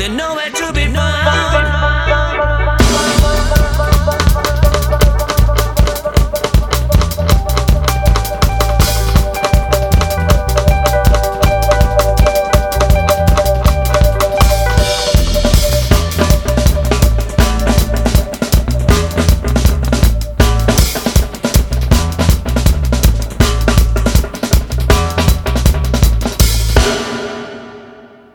They know it.